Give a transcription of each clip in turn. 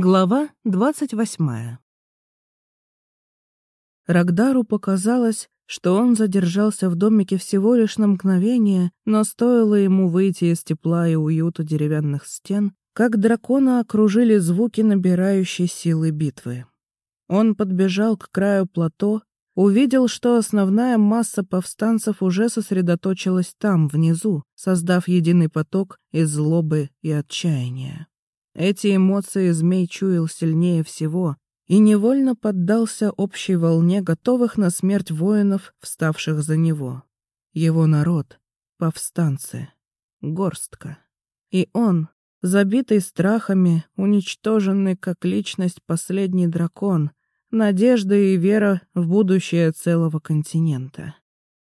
Глава двадцать восьмая Рагдару показалось, что он задержался в домике всего лишь на мгновение, но стоило ему выйти из тепла и уюта деревянных стен, как дракона окружили звуки набирающей силы битвы. Он подбежал к краю плато, увидел, что основная масса повстанцев уже сосредоточилась там, внизу, создав единый поток из злобы и отчаяния. Эти эмоции змей чуял сильнее всего и невольно поддался общей волне готовых на смерть воинов, вставших за него. Его народ — повстанцы, горстка. И он, забитый страхами, уничтоженный как личность последний дракон, надежда и вера в будущее целого континента.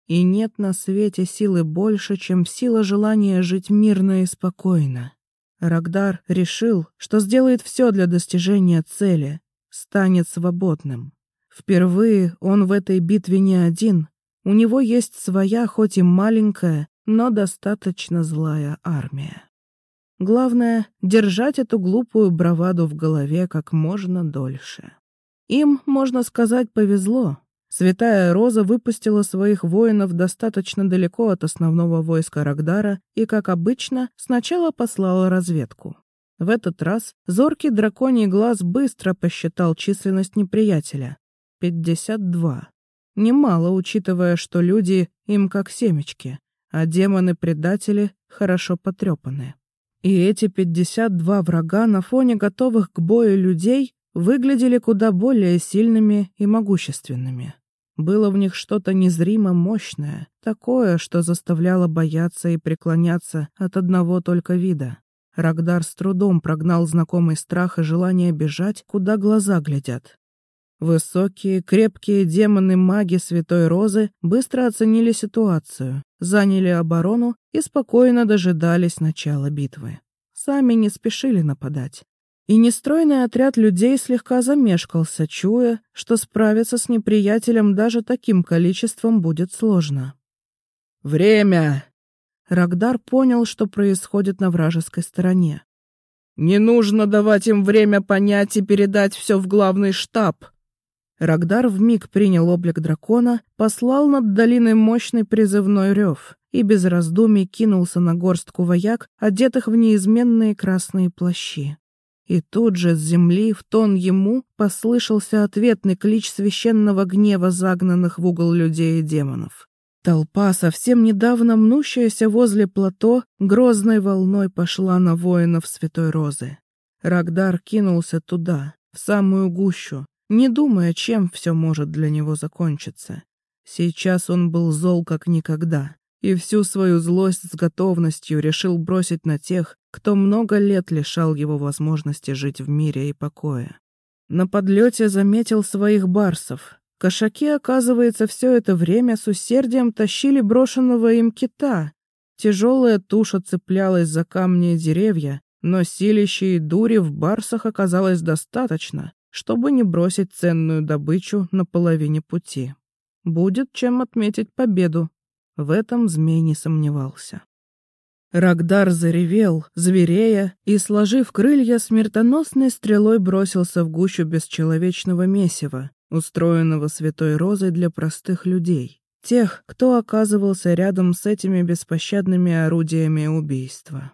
И нет на свете силы больше, чем сила желания жить мирно и спокойно. Рагдар решил, что сделает все для достижения цели, станет свободным. Впервые он в этой битве не один. У него есть своя, хоть и маленькая, но достаточно злая армия. Главное — держать эту глупую браваду в голове как можно дольше. Им, можно сказать, повезло. Святая Роза выпустила своих воинов достаточно далеко от основного войска Рагдара и, как обычно, сначала послала разведку. В этот раз зоркий драконий глаз быстро посчитал численность неприятеля — 52. Немало, учитывая, что люди им как семечки, а демоны-предатели хорошо потрепаны. И эти 52 врага на фоне готовых к бою людей выглядели куда более сильными и могущественными. Было в них что-то незримо мощное, такое, что заставляло бояться и преклоняться от одного только вида. Рагдар с трудом прогнал знакомый страх и желание бежать, куда глаза глядят. Высокие, крепкие демоны-маги Святой Розы быстро оценили ситуацию, заняли оборону и спокойно дожидались начала битвы. Сами не спешили нападать. И нестройный отряд людей слегка замешкался, чуя, что справиться с неприятелем даже таким количеством будет сложно. «Время!» Рагдар понял, что происходит на вражеской стороне. «Не нужно давать им время понять и передать все в главный штаб!» Рагдар вмиг принял облик дракона, послал над долиной мощный призывной рев и без раздумий кинулся на горстку вояк, одетых в неизменные красные плащи. И тут же с земли в тон ему послышался ответный клич священного гнева загнанных в угол людей и демонов. Толпа, совсем недавно мнущаяся возле плато, грозной волной пошла на воинов Святой Розы. Рагдар кинулся туда, в самую гущу, не думая, чем все может для него закончиться. Сейчас он был зол как никогда и всю свою злость с готовностью решил бросить на тех, кто много лет лишал его возможности жить в мире и покое. На подлете заметил своих барсов. Кошаки, оказывается, все это время с усердием тащили брошенного им кита. Тяжелая туша цеплялась за камни и деревья, но силища и дури в барсах оказалось достаточно, чтобы не бросить ценную добычу на половине пути. Будет чем отметить победу. В этом змей не сомневался. Рагдар заревел, зверея, и, сложив крылья, смертоносной стрелой бросился в гущу бесчеловечного месива, устроенного святой розой для простых людей, тех, кто оказывался рядом с этими беспощадными орудиями убийства.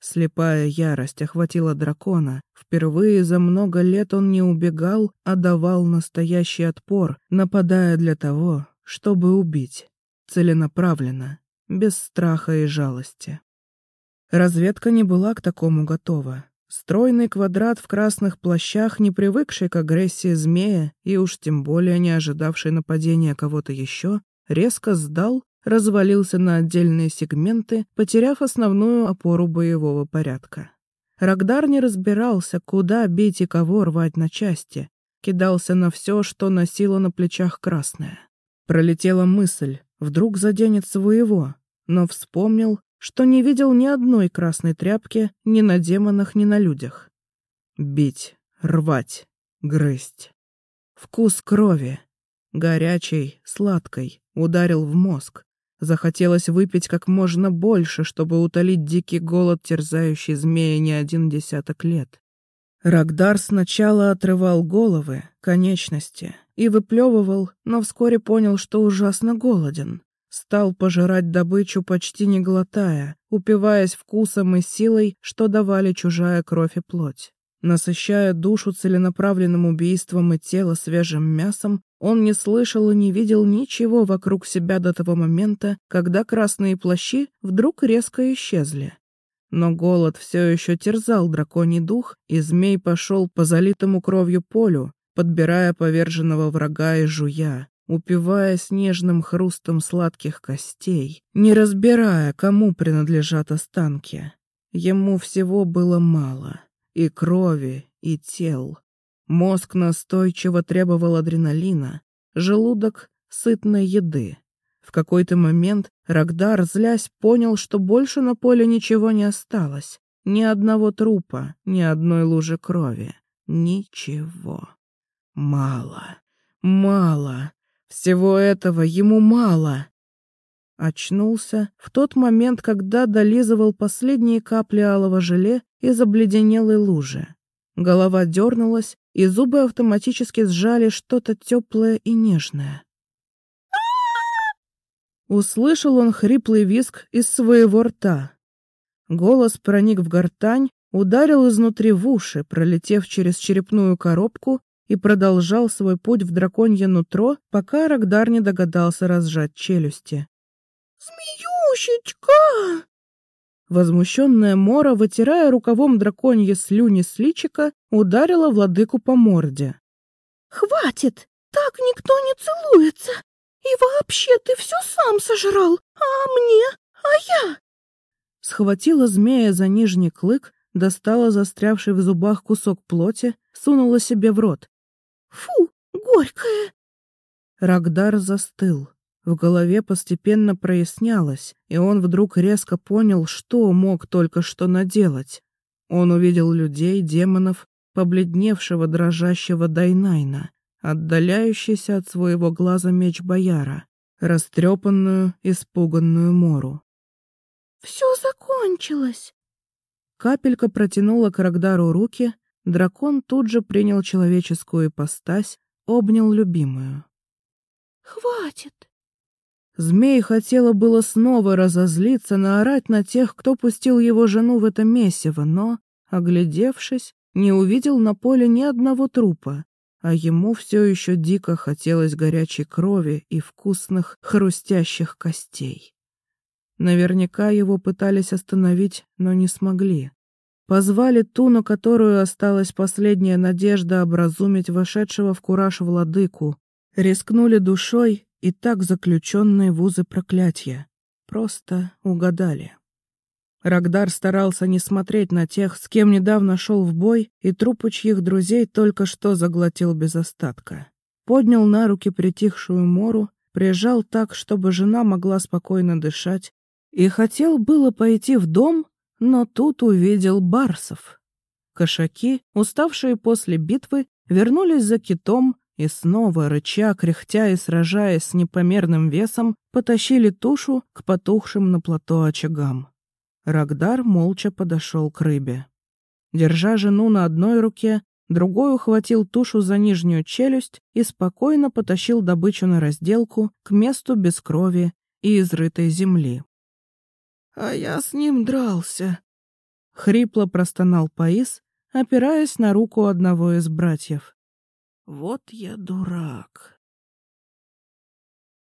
Слепая ярость охватила дракона. Впервые за много лет он не убегал, а давал настоящий отпор, нападая для того, чтобы убить целенаправленно, без страха и жалости. Разведка не была к такому готова. Стройный квадрат в красных плащах, не привыкший к агрессии змея и уж тем более не ожидавший нападения кого-то еще, резко сдал, развалился на отдельные сегменты, потеряв основную опору боевого порядка. Рагдар не разбирался, куда бить и кого рвать на части, кидался на все, что носило на плечах красное. Пролетела мысль, Вдруг заденет своего, но вспомнил, что не видел ни одной красной тряпки ни на демонах, ни на людях. Бить, рвать, грызть. Вкус крови, горячей, сладкой, ударил в мозг. Захотелось выпить как можно больше, чтобы утолить дикий голод, терзающий змея не один десяток лет. Рагдар сначала отрывал головы, конечности и выплевывал, но вскоре понял, что ужасно голоден. Стал пожирать добычу, почти не глотая, упиваясь вкусом и силой, что давали чужая кровь и плоть. Насыщая душу целенаправленным убийством и тело свежим мясом, он не слышал и не видел ничего вокруг себя до того момента, когда красные плащи вдруг резко исчезли. Но голод все еще терзал драконий дух, и змей пошел по залитому кровью полю, подбирая поверженного врага и жуя, упиваясь нежным хрустом сладких костей, не разбирая, кому принадлежат останки. Ему всего было мало — и крови, и тел. Мозг настойчиво требовал адреналина, желудок — сытной еды. В какой-то момент Рагдар, злясь, понял, что больше на поле ничего не осталось. Ни одного трупа, ни одной лужи крови. Ничего. Мало. Мало. Всего этого ему мало. Очнулся в тот момент, когда долизывал последние капли алого желе из обледенелой лужи. Голова дернулась, и зубы автоматически сжали что-то теплое и нежное. Услышал он хриплый визг из своего рта. Голос проник в гортань, ударил изнутри в уши, пролетев через черепную коробку и продолжал свой путь в драконье нутро, пока Рагдар не догадался разжать челюсти. «Змеющечка!» Возмущенная Мора, вытирая рукавом драконье слюни с личика, ударила владыку по морде. «Хватит! Так никто не целуется! И вообще ты все сам сожрал, а мне, а я...» Схватила змея за нижний клык, достала застрявший в зубах кусок плоти, сунула себе в рот. «Фу, горькая!» Рагдар застыл. В голове постепенно прояснялось, и он вдруг резко понял, что мог только что наделать. Он увидел людей, демонов, побледневшего дрожащего Дайнайна, отдаляющийся от своего глаза меч бояра, растрепанную, испуганную Мору. «Все закончилось!» Капелька протянула к Рагдару руки, дракон тут же принял человеческую ипостась, обнял любимую. «Хватит!» Змей хотела было снова разозлиться, наорать на тех, кто пустил его жену в это месиво, но, оглядевшись, не увидел на поле ни одного трупа, а ему все еще дико хотелось горячей крови и вкусных хрустящих костей. Наверняка его пытались остановить, но не смогли. Позвали ту, на которую осталась последняя надежда образумить вошедшего в кураж владыку, рискнули душой и так заключенные вузы проклятия. Просто угадали. Рагдар старался не смотреть на тех, с кем недавно шел в бой, и трупы чьих друзей только что заглотил без остатка. Поднял на руки притихшую Мору, прижал так, чтобы жена могла спокойно дышать, и хотел было пойти в дом, но тут увидел барсов. Кошаки, уставшие после битвы, вернулись за китом и снова, рыча, кряхтя и сражаясь с непомерным весом, потащили тушу к потухшим на плато очагам. Рагдар молча подошел к рыбе. Держа жену на одной руке, другой ухватил тушу за нижнюю челюсть и спокойно потащил добычу на разделку к месту без крови и изрытой земли. «А я с ним дрался», — хрипло простонал Паис, опираясь на руку одного из братьев. «Вот я дурак».